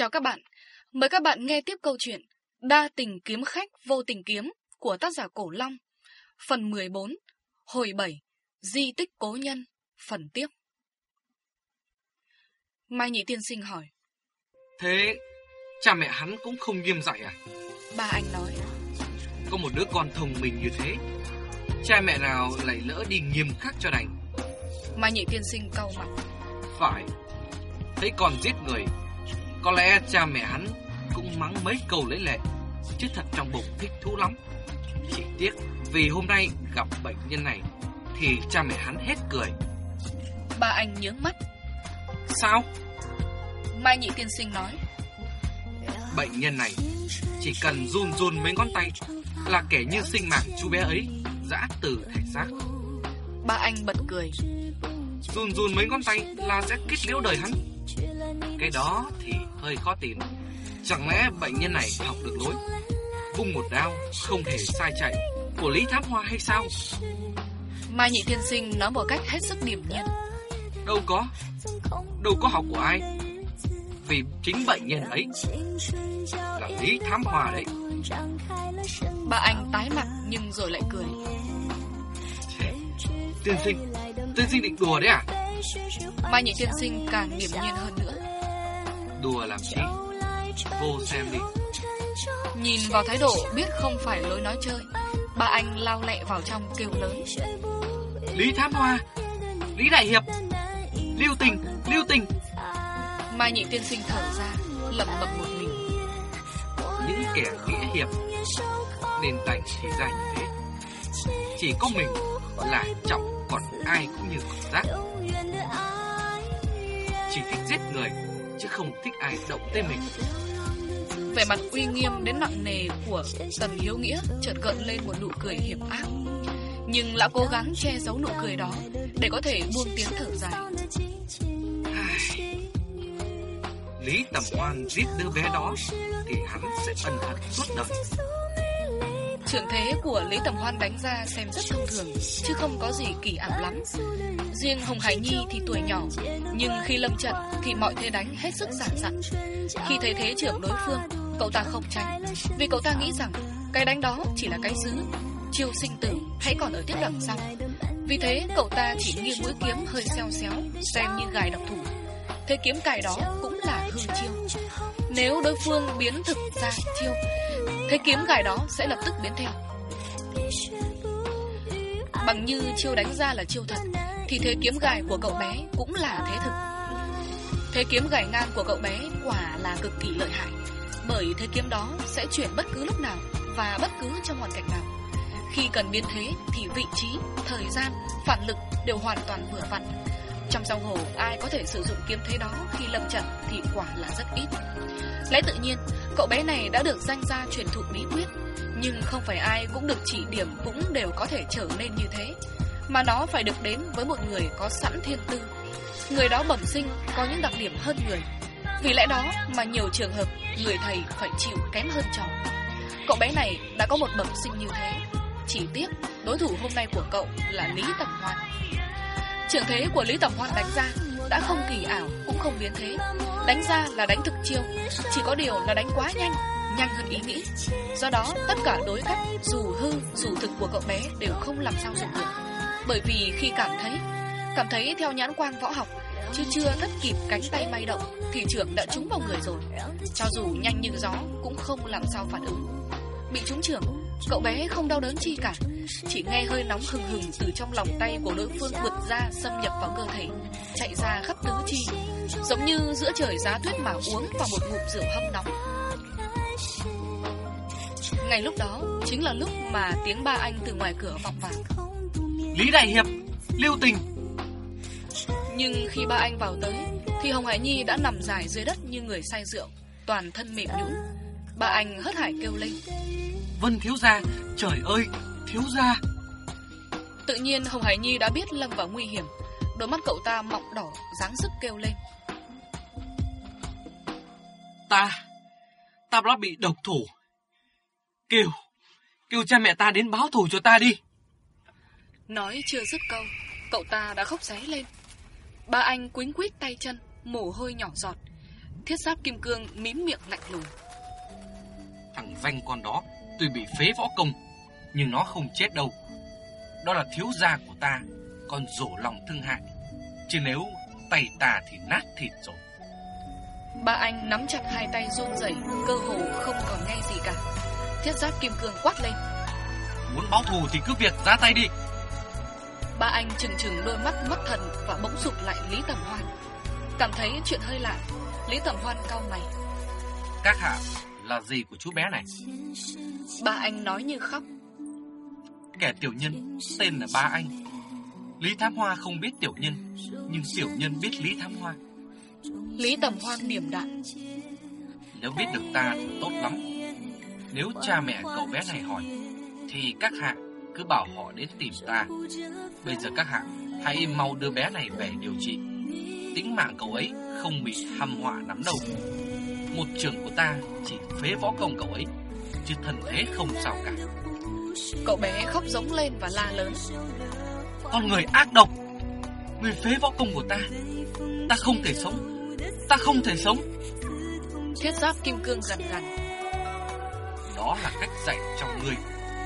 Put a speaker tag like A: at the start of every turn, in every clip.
A: Chào các bạn, mời các bạn nghe tiếp câu chuyện Đa tình kiếm khách vô tình kiếm của tác giả Cổ Long. Phần 14, hồi 7, Di tích cố nhân, phần tiếp. Mai Nhị Tiên Sinh hỏi.
B: Thế cha mẹ hắn cũng không nghiêm dạy à?
A: Ba anh nói.
B: Có một đứa con thông minh như thế Cha mẹ nào lại lỡ đi nghiêm khắc cho đành?
A: Mai Nhị Tiên Sinh cau mặt
B: Phải. Thấy con giết người Có lẽ cha mẹ hắn cũng mắng mấy câu lấy lệ Chứ thật trong bụng thích thú lắm. Chỉ tiếc vì hôm nay gặp bệnh nhân này Thì cha mẹ hắn hết cười.
A: Ba anh nhướng mắt.
B: Sao?
A: Mai Nhị Tiên Sinh nói.
B: Bệnh nhân này Chỉ cần run run mấy ngón tay Là kẻ như sinh mạng chú bé ấy Giã từ thể xác.
A: Ba anh bật cười.
B: Run run mấy ngón tay là sẽ kết liễu đời hắn. Cái đó thì hơi khó tin Chẳng lẽ bệnh nhân này học được lối? Vung một đao không hề sai chạy. Của Lý Thám Hoa hay sao?
A: Mai Nhị Tiên Sinh nói một cách hết sức điềm nhiên.
B: Đâu có. Đâu có học của ai. Vì chính bệnh nhân ấy Là Lý Thám Hoa đấy.
A: Ba anh tái mặt nhưng rồi lại cười.
B: Tiên sinh Tiên sinh định đùa đấy à?
A: Mai Nhị Tiên Sinh càng điềm nhiên hơn nữa
B: Đùa làm chi Vô xem đi.
A: Nhìn vào thái độ biết không phải lối nói chơi. Ba anh lao lẹ vào trong kêu lớn.
B: Lý Thám Hoa Lý Đại Hiệp Lưu Tình Lưu Tình.
A: Mai Nhị Tiên Sinh thở ra lẩm bẩm một mình.
B: Những kẻ nghĩa hiệp Nên đành chỉ ra như thế. Chỉ có mình là trọng Còn ai cũng như cảm giác. Chỉ thích giết người Chứ không thích ai động tới mình.
A: Vẻ mặt uy nghiêm đến nặng nề của Tần Hiếu Nghĩa chợt gợn lên một nụ cười hiểm ác. Nhưng lão cố gắng che giấu nụ cười đó Để có thể buông tiếng thở dài.
B: Lý Tầm Hoan giết đứa bé đó Thì hắn sẽ ân hận suốt đời
A: Trưởng thế của Lý Tầm Hoan đánh ra xem rất thông thường, Chứ không có gì kỳ ảo lắm. Riêng Hồng Hải Nhi thì tuổi nhỏ, Nhưng khi lâm trận thì mọi thế đánh hết sức giản dặn. Khi thấy thế trưởng đối phương, Cậu ta không tránh Vì cậu ta nghĩ rằng Cái đánh đó chỉ là cái dứ Chiêu sinh tử hãy còn ở tiếp đằng sau. Vì thế cậu ta chỉ nghiêng mũi kiếm hơi xeo xéo, Xem như gài độc thủ. Thế kiếm cài đó cũng là hư chiêu. Nếu đối phương biến thực ra chiêu Thế kiếm gài đó sẽ lập tức biến theo. Bằng như chiêu đánh ra là chiêu thật Thì thế kiếm gài của cậu bé cũng là thế thực. Thế kiếm gài ngang của cậu bé quả là cực kỳ lợi hại Bởi thế kiếm đó sẽ chuyển bất cứ lúc nào Và bất cứ trong hoàn cảnh nào. Khi cần biến thế thì vị trí, thời gian, phản lực đều hoàn toàn vừa vặn. Trong giang hồ ai có thể sử dụng kiếm thế đó khi lâm trận thì quả là rất ít. Lẽ tự nhiên, cậu bé này đã được danh gia truyền thụ bí quyết Nhưng không phải ai cũng được chỉ điểm cũng đều có thể trở nên như thế. Mà nó phải được đến với một người có sẵn thiên tư Người đó bẩm sinh có những đặc điểm hơn người. Vì lẽ đó mà nhiều trường hợp người thầy phải chịu kém hơn trò. Cậu bé này đã có một bẩm sinh như thế. Chỉ tiếc đối thủ hôm nay của cậu là Lý Tầm Hoan trưởng thế của Lý Tầm Hoan đánh ra đã không kỳ ảo, cũng không biến thế. Đánh ra là đánh thực chiêu, Chỉ có điều là đánh quá nhanh Nhanh hơn ý nghĩ. Do đó, tất cả đối cách dù hư, dù thực của cậu bé Đều không làm sao dùng được. Bởi vì khi cảm thấy Cảm thấy theo nhãn quang võ học, Chứ chưa thất kịp cánh tay bay động, Thì trưởng đã trúng vào người rồi. Cho dù nhanh như gió, cũng không làm sao phản ứng. Bị trúng trưởng, Cậu bé không đau đớn chi cả. Chỉ nghe hơi nóng hừng hừng từ trong lòng tay của đối phương vượt ra xâm nhập vào cơ thể Chạy ra khắp tứ chi. Giống như giữa trời giá tuyết mà uống vào một ngụm rượu hâm nóng. Ngày lúc đó chính là lúc mà tiếng ba anh từ ngoài cửa vọng vào.
B: Lý Đại Hiệp Lưu Tình.
A: Nhưng khi ba anh vào tới Thì Hồng Hải Nhi đã nằm dài dưới đất như người say rượu Toàn thân mềm nhũn. Ba anh hớt hải kêu lên.
B: Vân thiếu gia Trời ơi thiếu gia.
A: Tự nhiên Hồng Hải Nhi đã biết lâm vào nguy hiểm. Đôi mắt cậu ta mọng đỏ dáng sức kêu lên.
B: Ta Ta đã bị độc thủ. Kêu Kêu cha mẹ ta đến báo thù cho ta đi.
A: Nói chưa dứt câu Cậu ta đã khóc ré lên. Ba anh quýnh quýt tay chân Mồ hôi nhỏ giọt. Thiết giáp kim cương mím miệng lạnh lùng.
B: Thằng danh con đó tuy bị phế võ công, nhưng nó không chết đâu. Đó là thiếu gia của ta, còn rổ lòng thương hại. Chứ nếu tay ta thì nát thịt rồi.
A: Ba anh nắm chặt hai tay run rẩy, cơ hồ không còn nghe gì cả. Thiết giáp kim cương quát lên.
B: Muốn báo thù thì cứ việc ra tay đi.
A: Ba anh chừng chừng đôi mắt mất thần và bỗng sụp lại Lý Tầm Hoan. Cảm thấy chuyện hơi lạ, Lý Tầm Hoan cau mày.
B: Các hạ là gì của chú bé này?
A: Ba anh nói như khóc.
B: Kẻ tiểu nhân tên là ba anh. Lý Thám Hoa không biết tiểu nhân, nhưng tiểu nhân biết Lý Thám Hoa.
A: Lý Tầm Hoan điểm đạn.
B: Nếu biết được ta thì tốt lắm. Nếu cha mẹ cậu bé này hỏi, thì các hạ cứ bảo họ đến tìm ta. Bây giờ các hạ hãy mau đưa bé này về điều trị. Tính mạng cậu ấy không bị hăm họa nắm đầu. Một trường của ta chỉ phế võ công cậu ấy, chứ thân thế không sao cả.
A: Cậu bé khóc giống lên và la lớn.
B: Con người ác độc, người phế võ công của ta, ta không thể sống, ta không thể sống.
A: Thiết giáp kim cương gần gần.
B: Đó là cách dạy cho người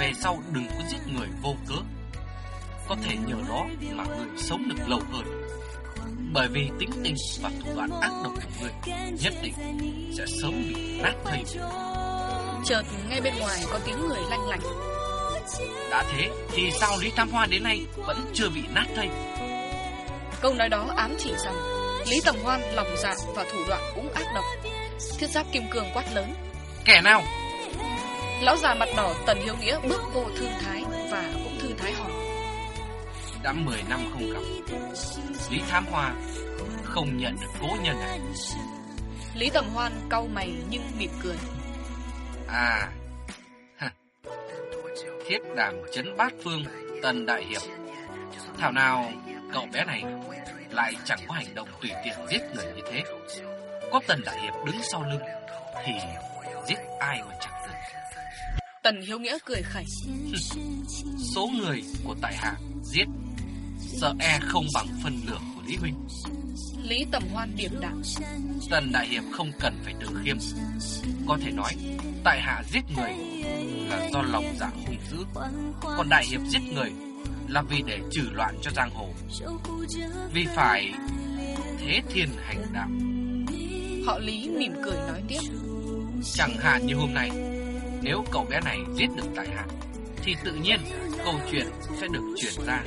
B: về sau đừng có giết người vô cớ. Có thể nhờ đó mà người sống được lâu hơn. Bởi vì tính tình và thủ đoạn ác độc của người nhất định sẽ sớm bị nát thây.
A: Chợt ngay bên ngoài có tiếng người lanh lảnh.
B: Đã thế thì sao Lý Tam Hoa đến nay vẫn chưa bị nát thây?
A: Câu nói đó ám chỉ rằng Lý Tầm Hoan lòng dạ và thủ đoạn cũng ác độc. Thiết giáp kim cương quát lớn.
B: Kẻ nào?
A: Lão già mặt đỏ Tần Hiếu Nghĩa bước vô thương thái và cũng thư thái hỏi.
B: Đã 10 năm không gặp, Lý Thám Hoa không nhận được cố nhân à?
A: Lý Tầm Hoan cau mày nhưng mỉm cười.
B: À, thiết đàm chấn bát phương Tần Đại Hiệp. Thảo nào cậu bé này lại chẳng có hành động tùy tiện giết người như thế. Có Tần Đại Hiệp đứng sau lưng thì giết ai mà chẳng được.
A: Tần Hiếu Nghĩa cười khẩy.
B: Số người của tại hạ giết sợ e không bằng phân lượng của Lý Huynh.
A: Lý Tầm Hoan điểm đạm.
B: Tần Đại Hiệp không cần phải tự khiêm. Có thể nói, tại hạ giết người là do lòng dạ hung dữ. Còn Đại Hiệp giết người là vì để trừ loạn cho giang hồ. Vì phải thế thiên hành đạo.
A: Họ Lý mỉm cười nói tiếp.
B: Chẳng hạn như hôm nay, nếu cậu bé này giết được tại hạ, thì tự nhiên câu chuyện sẽ được truyền ra.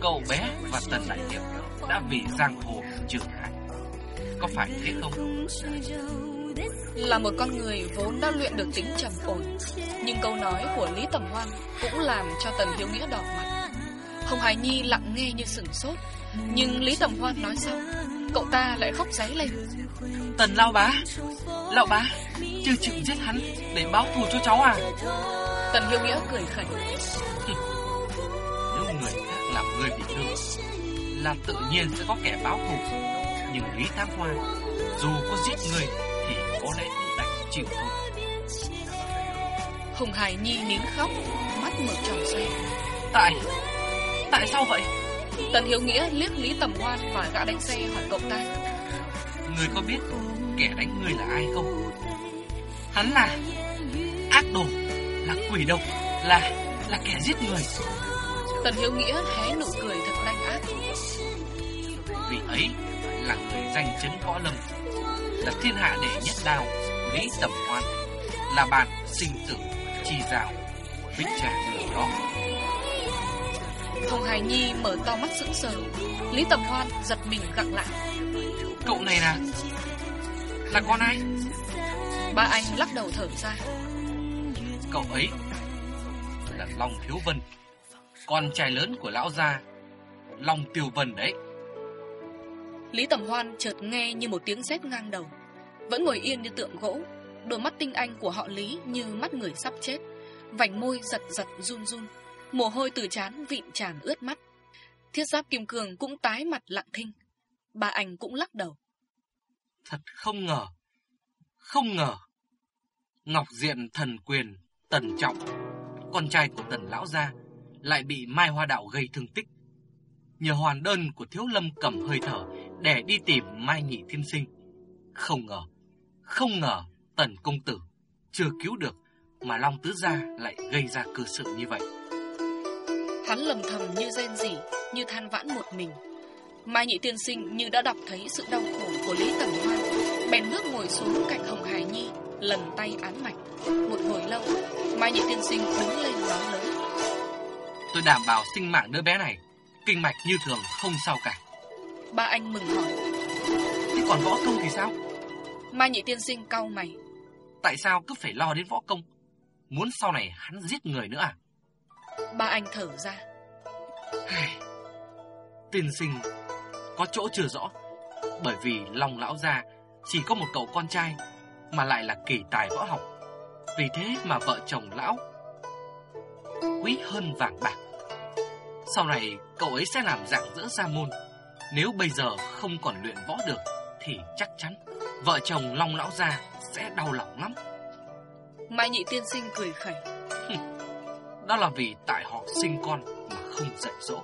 B: Cậu bé và Tần Đại Hiệp đã vì giang hồ trưởng hại. Có phải thế không?
A: Là một con người vốn đã luyện được tính trầm ổn, nhưng câu nói của Lý Tầm Hoan cũng làm cho Tần Hiếu Nghĩa đỏ mặt. Hồng Hải Nhi lặng nghe như sửng sốt, nhưng Lý Tầm Hoan nói xong, cậu ta lại khóc giấy lên.
B: Tần Lao Bá, Lão Bá, chưa chịu giết hắn để báo thù cho cháu à?
A: Tần Hiếu Nghĩa cười khẩy.
B: Nếu người khác làm người bị thương, là tự nhiên sẽ có kẻ báo thù. Nhưng Lý Thám Hoa, dù có giết người có lẽ cũng đành chịu thôi.
A: Hồng Hải Nhi nín khóc, mắt mở tròn xoe.
B: Tại, tại sao vậy?
A: Tần Hiếu Nghĩa liếc Lý Tầm Hoan và gã đánh xe hỏi cậu ta.
B: Người có biết kẻ đánh người là ai không? Hắn là ác đồ, là quỷ độc, là là kẻ giết người.
A: Tần Hiếu Nghĩa hé nụ cười thật đanh ác.
B: Vì ấy là người danh chấn võ lâm, là thiên hạ đệ nhất đao, Lý Tầm Hoan, là bạn sinh tử chi rào, bích trà đường đó.
A: Hồng Hải Nhi mở to mắt sững sờ. Lý Tầm Hoan giật mình gặng lại.
B: Cậu này là là con ai?
A: Ba anh lắc đầu thở ra.
B: Cậu ấy là Long Thiếu Vân, con trai lớn của lão gia, Long Tiêu Vân đấy.
A: Lý Tầm Hoan chợt nghe như một tiếng sét ngang đầu, vẫn ngồi yên như tượng gỗ, đôi mắt tinh anh của họ Lý như mắt người sắp chết, vành môi giật giật run run, mồ hôi từ chán vịn tràn ướt mắt. Thiết giáp kim Cường cũng tái mặt lặng thinh, bà anh cũng lắc đầu.
B: Thật không ngờ, không ngờ. Ngọc Diện thần quyền, tần trọng, con trai của tần lão gia, lại bị Mai Hoa Đạo gây thương tích. Nhờ hoàn đơn của thiếu lâm cầm hơi thở để đi tìm Mai Nhị Thiên Sinh. Không ngờ, không ngờ tần công tử chưa cứu được mà Long Tứ Gia lại gây ra cơ sự như vậy.
A: Hắn lầm thầm như rên rỉ, như than vãn một mình. Mai Nhị Tiên Sinh như đã đọc thấy sự đau khổ của Lý Tầm Hoan, bèn bước ngồi xuống cạnh Hồng Hải Nhi, lần tay án mạch. Một hồi lâu, Mai Nhị Tiên Sinh đứng lên nói lớn.
B: Tôi đảm bảo sinh mạng đứa bé này, kinh mạch như thường không sao cả.
A: Ba anh mừng hỏi.
B: Thế còn võ công thì sao?
A: Mai Nhị Tiên Sinh cau mày.
B: Tại sao cứ phải lo đến võ công? Muốn sau này hắn giết người nữa à?
A: Ba anh thở ra.
B: Tiên sinh có chỗ chưa rõ, bởi vì Long lão gia chỉ có một cậu con trai mà lại là kỳ tài võ học. Vì thế mà vợ chồng lão quý hơn vàng bạc. Sau này cậu ấy sẽ làm dạng dỡ gia môn. Nếu bây giờ không còn luyện võ được thì chắc chắn vợ chồng Long lão gia sẽ đau lòng lắm.
A: Mai Nhị tiên sinh cười khẩy.
B: Đó là vì tại họ sinh con mà không dạy dỗ.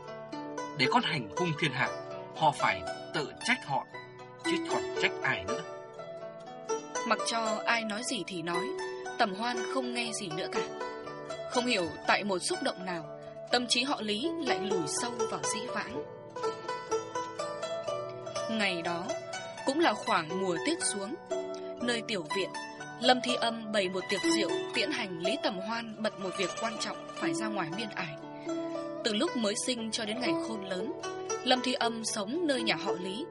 B: Để con hành hung thiên hạ, họ phải tự trách họ, chứ còn trách ai nữa.
A: Mặc cho ai nói gì thì nói, Tầm Hoan không nghe gì nữa cả. Không hiểu tại một xúc động nào, tâm trí họ Lý lại lùi sâu vào dĩ vãng. Ngày đó cũng là khoảng mùa tuyết xuống, nơi tiểu viện, Lâm Thi Âm bày một tiệc rượu tiễn hành Lý Tầm Hoan bật một việc quan trọng phải ra ngoài biên ải. Từ lúc mới sinh cho đến ngày khôn lớn, Lâm Thi Âm sống nơi nhà họ Lý.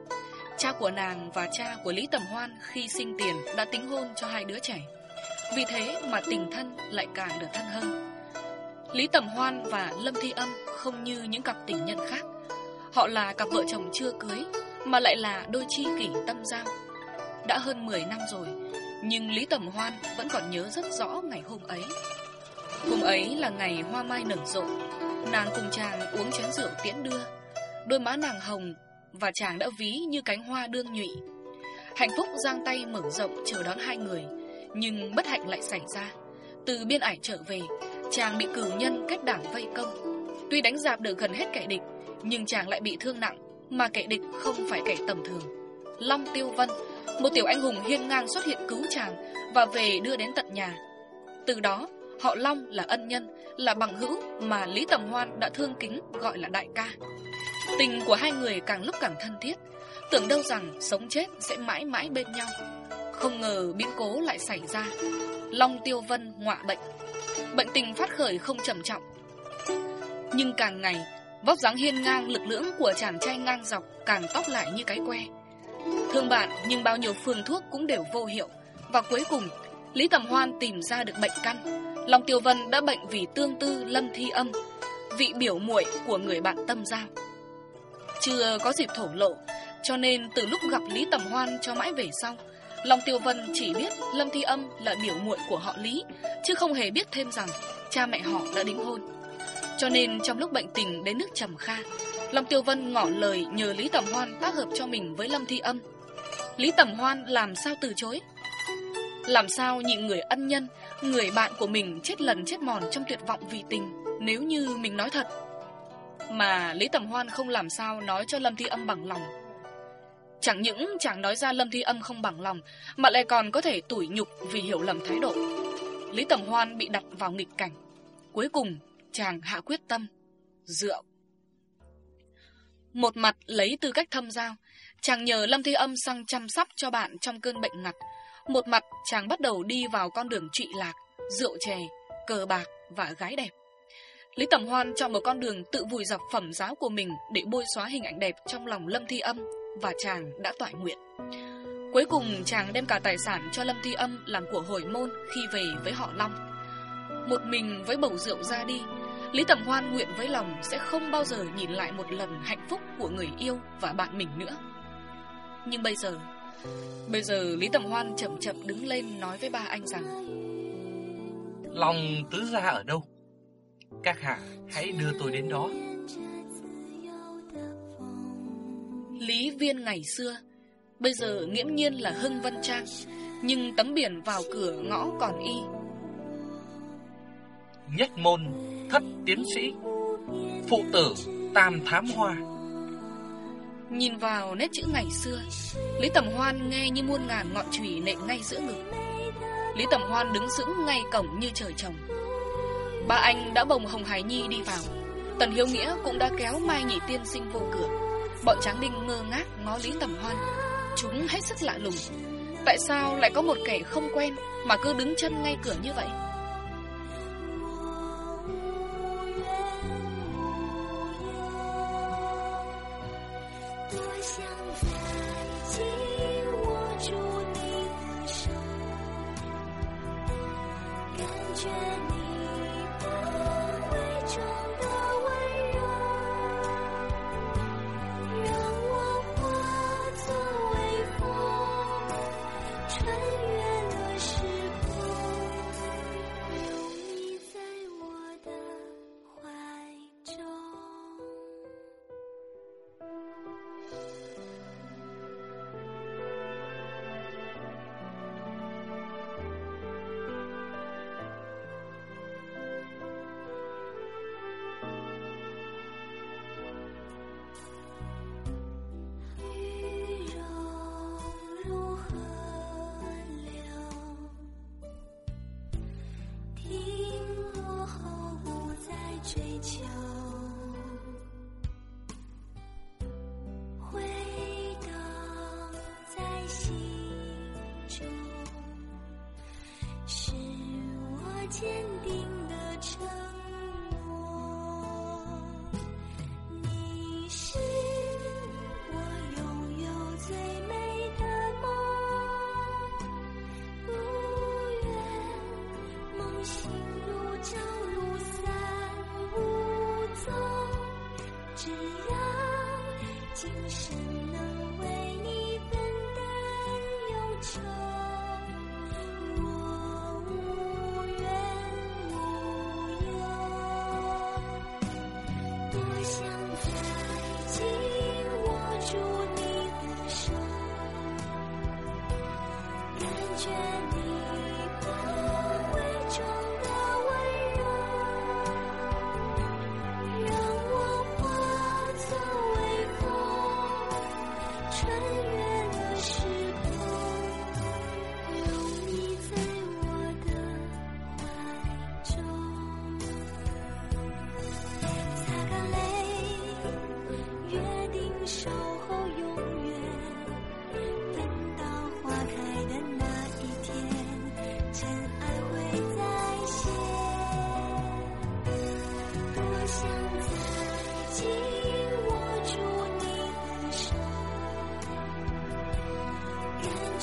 A: Cha của nàng và cha của Lý Tầm Hoan khi sinh tiền đã tính hôn cho hai đứa trẻ. Vì thế mà tình thân lại càng được thân hơn. Lý Tầm Hoan và Lâm Thi Âm không như những cặp tình nhân khác. Họ là cặp vợ chồng chưa cưới, mà lại là đôi chi kỷ tâm giao. Đã hơn 10 năm rồi, nhưng Lý Tầm Hoan vẫn còn nhớ rất rõ ngày hôm ấy. Hôm ấy là ngày hoa mai nở rộ, nàng cùng chàng uống chén rượu tiễn đưa. Đôi má nàng hồng và chàng đã ví như cánh hoa đương nhụy. Hạnh phúc giang tay mở rộng chờ đón hai người, nhưng bất hạnh lại xảy ra. Từ biên ải trở về, chàng bị cử nhân kết đảng vây công. Tuy đánh giạp được gần hết kẻ địch, nhưng chàng lại bị thương nặng, mà kẻ địch không phải kẻ tầm thường. Long Tiêu Vân, một tiểu anh hùng hiên ngang xuất hiện cứu chàng và về đưa đến tận nhà. Từ đó, họ Long là ân nhân, là bằng hữu mà Lý Tầm Hoan đã thương kính gọi là đại ca. Tình của hai người càng lúc càng thân thiết, tưởng đâu rằng sống chết sẽ mãi mãi bên nhau. Không ngờ biến cố lại xảy ra. Long Tiêu Vân ngọa bệnh. Bệnh tình phát khởi không trầm trọng. Nhưng càng ngày, vóc dáng hiên ngang lực lưỡng của chàng trai ngang dọc càng tóc lại như cái que. Thương bạn nhưng bao nhiêu phương thuốc cũng đều vô hiệu. Và cuối cùng, Lý Tầm Hoan tìm ra được bệnh căn. Long Tiêu Vân đã bệnh vì tương tư lâm thi âm, vị biểu muội của người bạn tâm giao. Chưa có dịp thổ lộ, cho nên từ lúc gặp Lý Tầm Hoan cho mãi về sau, Long Tiêu Vân chỉ biết Lâm Thi Âm là biểu muội của họ Lý, chứ không hề biết thêm rằng cha mẹ họ đã đính hôn. Cho nên trong lúc bệnh tình đến nước trầm kha, Long Tiêu Vân ngỏ lời nhờ Lý Tầm Hoan tác hợp cho mình với Lâm Thi Âm. Lý Tầm Hoan làm sao từ chối? Làm sao nhịn người ân nhân, người bạn của mình chết lần chết mòn trong tuyệt vọng vì tình, nếu như mình nói thật? Mà Lý Tầm Hoan không làm sao nói cho Lâm Thi Âm bằng lòng. Chẳng những chẳng nói ra Lâm Thi Âm không bằng lòng, mà lại còn có thể tủi nhục vì hiểu lầm thái độ. Lý Tầm Hoan bị đặt vào nghịch cảnh. Cuối cùng, chàng hạ quyết tâm. Rượu. Một mặt lấy tư cách thâm giao, chàng nhờ Lâm Thi Âm sang chăm sóc cho bạn trong cơn bệnh ngặt. Một mặt chàng bắt đầu đi vào con đường trụy lạc, rượu chè, cờ bạc và gái đẹp. Lý Tầm Hoan chọn một con đường tự vùi dập phẩm giáo của mình để bôi xóa hình ảnh đẹp trong lòng Lâm Thi Âm và chàng đã tỏa nguyện. Cuối cùng chàng đem cả tài sản cho Lâm Thi Âm làm của hồi môn khi về với họ Long. Một mình với bầu rượu ra đi, Lý Tầm Hoan nguyện với lòng sẽ không bao giờ nhìn lại một lần hạnh phúc của người yêu và bạn mình nữa. Nhưng bây giờ, bây giờ Lý Tầm Hoan chậm chậm đứng lên nói với ba anh rằng
B: Lòng tứ gia ở đâu? Các hạ hãy đưa tôi đến đó.
A: Lý Viên ngày xưa, bây giờ nghiễm nhiên là Hưng Vân Trang, nhưng tấm biển vào cửa ngõ còn y.
B: Nhất môn thất tiến sĩ, phụ tử tam thám hoa.
C: Nhìn vào nét chữ ngày xưa Lý Tầm Hoan nghe như muôn ngàn ngọn chùy nện ngay giữa ngực. Lý Tầm Hoan đứng sững ngay cổng như trời trồng. Ba anh đã bồng Hồng Hải Nhi đi vào. Tần Hiếu Nghĩa cũng đã kéo Mai Nhị Tiên sinh vô cửa. Bọn Tráng Đinh ngơ ngác ngó Lý Tầm Hoan. Chúng hết sức lạ lùng. Tại sao lại có một kẻ không quen Mà cứ đứng chân ngay cửa như vậy?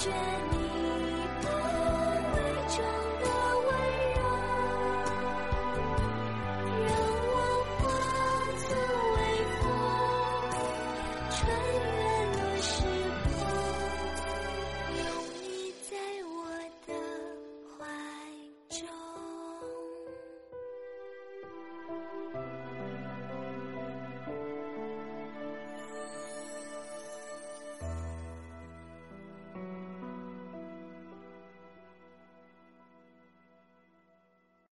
D: 却